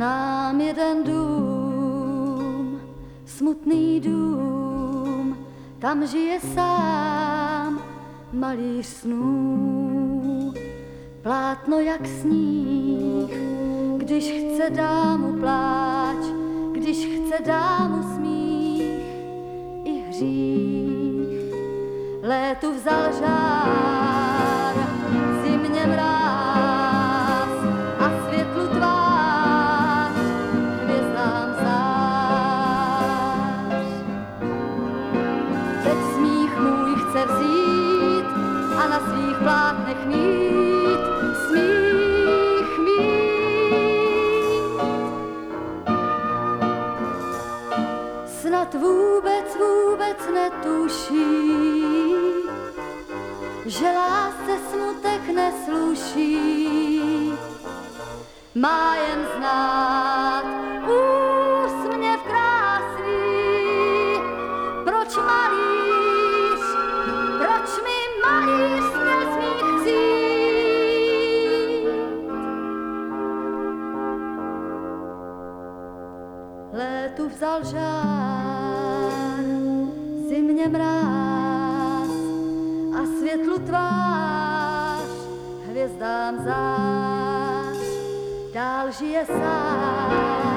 Znám jeden dům, smutný dům, tam žije sám malíř snů. Plátno jak sníh, když chce dámu pláč, když chce dámu smích i hřích. Létu vzal žár, vůbec, netuší, že lásce smutek nesluší. Má jen znát úsměv krásný, proč malíř, proč mi směl smích vzít? Létu vzal žár, zimně mráz a světlu tvář, hvězdám zář, dál žije sám.